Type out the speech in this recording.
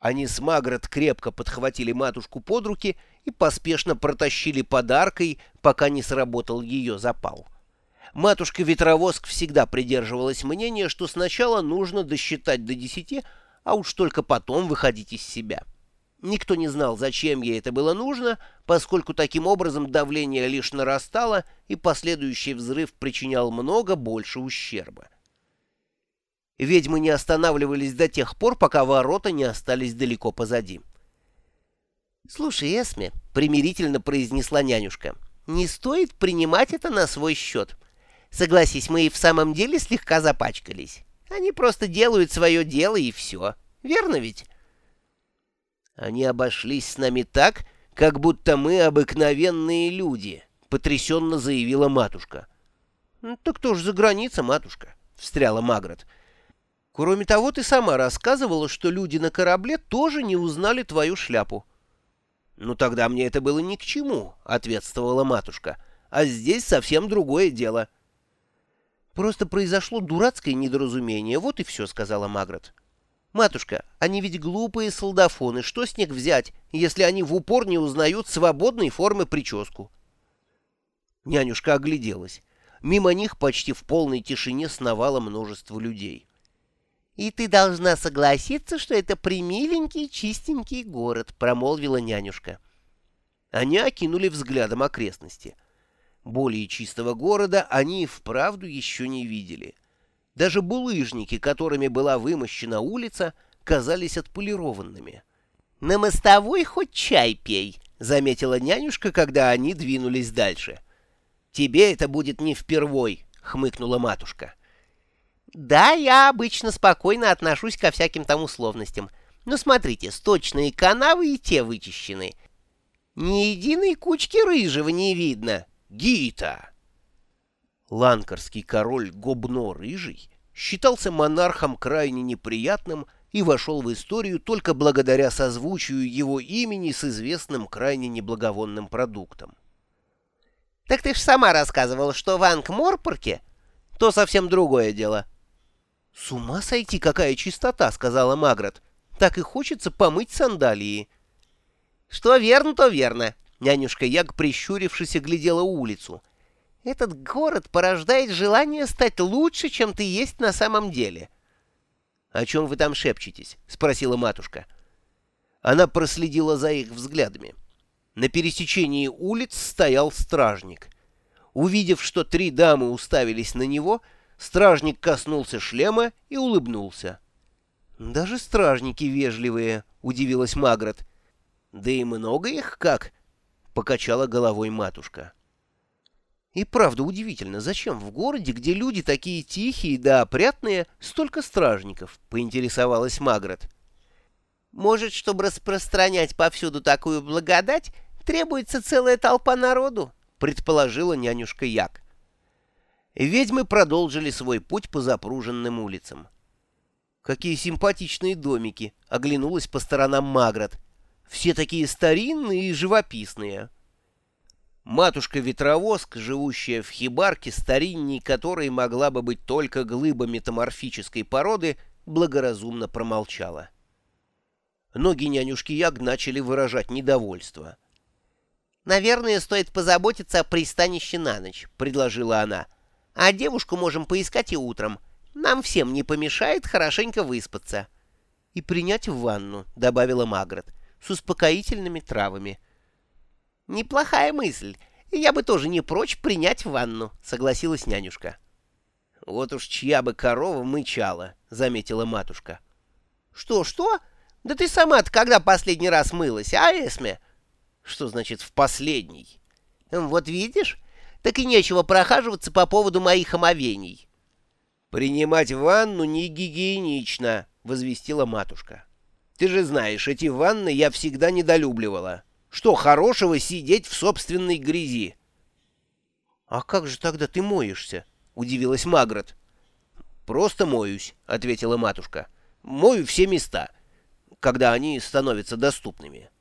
Они с Магрот крепко подхватили матушку под руки и поспешно протащили подаркой, пока не сработал ее запал. Матушка-ветровоск всегда придерживалась мнения, что сначала нужно досчитать до десяти, а уж только потом выходить из себя. Никто не знал, зачем ей это было нужно, поскольку таким образом давление лишь нарастало, и последующий взрыв причинял много больше ущерба. Ведьмы не останавливались до тех пор, пока ворота не остались далеко позади. «Слушай, Эсме», — примирительно произнесла нянюшка, — «не стоит принимать это на свой счет. Согласись, мы и в самом деле слегка запачкались. Они просто делают свое дело, и все. Верно ведь?» «Они обошлись с нами так, как будто мы обыкновенные люди», — потрясенно заявила матушка. «Ну, «Так кто ж за граница, матушка?» — встряла Магрот. «Кроме того, ты сама рассказывала, что люди на корабле тоже не узнали твою шляпу». «Ну тогда мне это было ни к чему», — ответствовала матушка. «А здесь совсем другое дело». «Просто произошло дурацкое недоразумение, вот и все», — сказала Магрот. «Матушка, они ведь глупые солдафоны, что с них взять, если они в упор не узнают свободной формы прическу?» Нянюшка огляделась. Мимо них почти в полной тишине сновало множество людей. «И ты должна согласиться, что это примиленький, чистенький город», — промолвила нянюшка. Они окинули взглядом окрестности. Более чистого города они и вправду еще не видели — даже булыжники, которыми была вымощена улица, казались отполированными. «На мостовой хоть чай пей», — заметила нянюшка, когда они двинулись дальше. «Тебе это будет не впервой», — хмыкнула матушка. «Да, я обычно спокойно отношусь ко всяким там условностям. Но смотрите, сточные канавы и те вычищены. Ни единой кучки рыжего не видно. Гита!» Ланкарский король Гобно-Рыжий считался монархом крайне неприятным и вошел в историю только благодаря созвучию его имени с известным крайне неблаговонным продуктом. «Так ты ж сама рассказывала, что в Ангморпорке то совсем другое дело». «С ума сойти, какая чистота!» — сказала Магрот. «Так и хочется помыть сандалии». «Что верно, то верно». Нянюшка Яг, прищурившись, глядела улицу. Этот город порождает желание стать лучше, чем ты есть на самом деле. — О чем вы там шепчетесь? — спросила матушка. Она проследила за их взглядами. На пересечении улиц стоял стражник. Увидев, что три дамы уставились на него, стражник коснулся шлема и улыбнулся. «Даже стражники вежливые», — удивилась Магрот. «Да и много их как?» — покачала головой матушка. И правда удивительно, зачем в городе, где люди такие тихие да опрятные, столько стражников, поинтересовалась Магрот. Может, чтобы распространять повсюду такую благодать, требуется целая толпа народу, предположила нянюшка Як. Ведьмы продолжили свой путь по запруженным улицам. «Какие симпатичные домики!» — оглянулась по сторонам Магрот. «Все такие старинные и живописные». Матушка-ветровоск, живущая в хибарке, старинней которой могла бы быть только глыба метаморфической породы, благоразумно промолчала. Ноги нянюшки Яг начали выражать недовольство. «Наверное, стоит позаботиться о пристанище на ночь», — предложила она. «А девушку можем поискать и утром. Нам всем не помешает хорошенько выспаться». «И принять ванну», — добавила Магрот, — «с успокоительными травами». «Неплохая мысль. Я бы тоже не прочь принять ванну», — согласилась нянюшка. «Вот уж чья бы корова мычала», — заметила матушка. «Что, что? Да ты сама-то когда последний раз мылась, а, Эсме?» «Что значит «в последний»?» «Вот видишь? Так и нечего прохаживаться по поводу моих омовений». «Принимать ванну не гигиенично», — возвестила матушка. «Ты же знаешь, эти ванны я всегда недолюбливала». Что хорошего сидеть в собственной грязи? — А как же тогда ты моешься? — удивилась Магрот. — Просто моюсь, — ответила матушка. — Мою все места, когда они становятся доступными. —